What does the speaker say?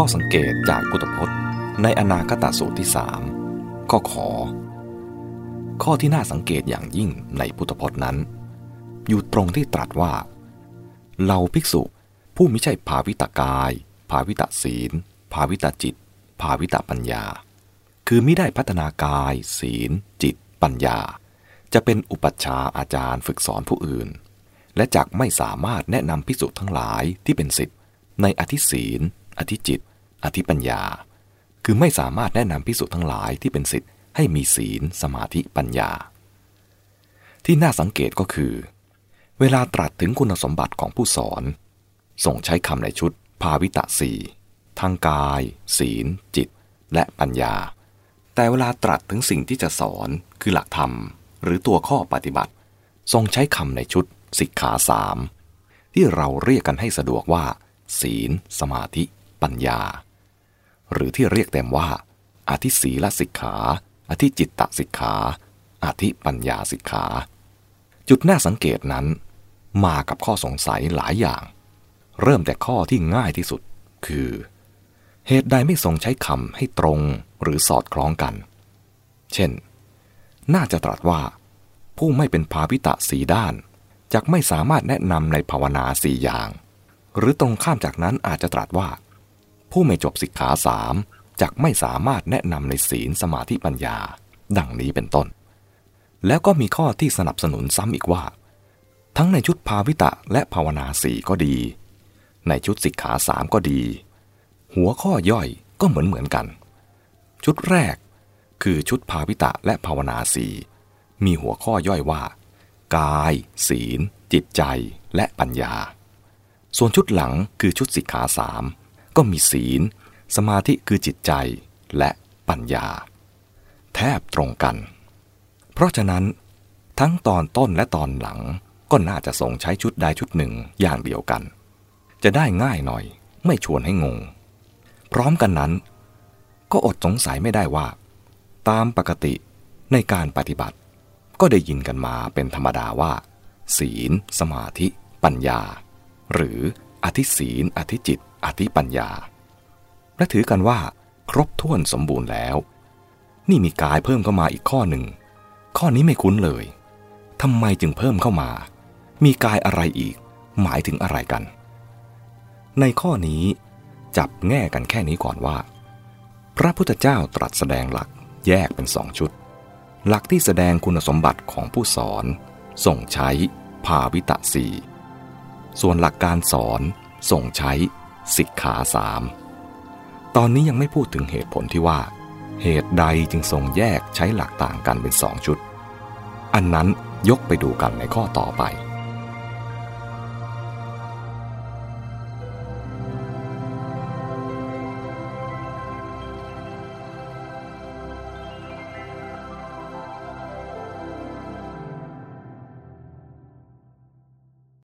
ข้อสังเกตจากพุทธพจน์ ในอนาคตสูตรที่สามก็ขอ ข้อที่น่าสังเกตอย่างยิ่งในพุทธพจน์นั้น อยู่ตรงที่ตรัสว่าเหล่าภิกษุผู้ไม่ใช่ภาวิตากาย ภาวิตาศีล ภาวิตาจิต ภาวิตาปัญญา คือไม่ได้พัฒนากาย ศีล จิต ปัญญา จะเป็นอุปัชฌาย์อาจารย์ฝึกสอนผู้อื่น และจักไม่สามารถแนะนำภิกษุทั้งหลายที่เป็นสิทธิ์ในอธิศีล อธิจิต อธิปัญญา คือไม่สามารถแนะนำภิกษุทั้งหลายที่เป็นสิทธิ์ให้มีศีล สมาธิปัญญา ที่น่าสังเกตก็คือ เวลาตรัสถึงคุณสมบัติของผู้สอน ส่งใช้คำในชุด ภาวิตะสีทางกาย ศีล จิต และปัญญา แต่เวลาตรัสถึงสิ่งที่จะสอนคือหลักธรรม หรือตัวข้อปฏิบัติ ทรงใช้คำในชุดสิกขาสามที่เราเรียกกันให้สะดวกว่า ศีล สมาธิ ปัญญา หรือที่เรียกเต็มว่า อธิศีลสิกขา อธิจิตตสิกขา อธิปัญญาสิกขา จุดน่าสังเกตนั้น มากับข้อสงสัยหลายอย่าง เริ่มแต่ข้อที่ง่ายที่สุด คือ เหตุใดไม่ทรงใช้คำให้ตรงหรือสอดคล้องกัน เช่น น่าจะตรัสว่า ผู้ไม่เป็นภาวิตะสีด้านจะไม่สามารถแนะนำในภาวนาสี่อย่าง หรือตรงข้ามจากนั้นอาจจะตรัสว่า ผู้ไม่จบสิกขาสามจะไม่สามารถแนะนำในศีลสมาธิปัญญา ดังนี้เป็นต้น แล้วก็มีข้อที่สนับสนุนซ้ำอีกว่า ทั้งในชุดภาวิตะและภาวนาสี่ก็ดี ในชุดสิกขาสามก็ดี หัวข้อย่อยก็เหมือนเหมือนกัน ชุดแรกคือชุดภาวิตะและภาวนาสีมีหัวข้อย่อยว่า กาย ศีล จิตใจและปัญญา ส่วนชุดหลังคือชุดสิกขาสาม ก็มีศีล สมาธิคือจิตใจและปัญญา แทบตรงกัน เพราะฉะนั้น ทั้งตอนต้นและตอนหลังก็น่าจะส่งใช้ชุดใดชุดหนึ่งอย่างเดียวกัน จะได้ง่ายหน่อยไม่ชวนให้งง พร้อมกันนั้น ก็อดสงสัยไม่ได้ว่า ตามปกติในการปฏิบัติ ก็ได้ยินกันมาเป็นธรรมดาว่า ศีล สมาธิ ปัญญา หรืออธิศีล อธิจิต อธิปัญญา และถือกันว่า ครบถ้วนสมบูรณ์แล้ว นี่มีกายเพิ่มเข้ามาอีกข้อหนึ่ง ข้อนี้ไม่คุ้นเลยทำไมจึงเพิ่มเข้ามา มีกายอะไรอีก หมายถึงอะไรกัน ในข้อนี้จับแง่กันแค่นี้ก่อนว่า พระพุทธเจ้าตรัสแสดงหลักแยกเป็นสองชุด หลักที่แสดงคุณสมบัติของผู้สอน ส่งใช้ภาวิตะสีส่วนหลักการสอน ส่งใช้ สิกขาสามตอนนี้ยังไม่พูดถึงเหตุผลที่ว่า เหตุใดจึงทรงแยกใช้หลักต่างกันเป็นสองชุด อันนั้นยกไปดูกันในข้อต่อไป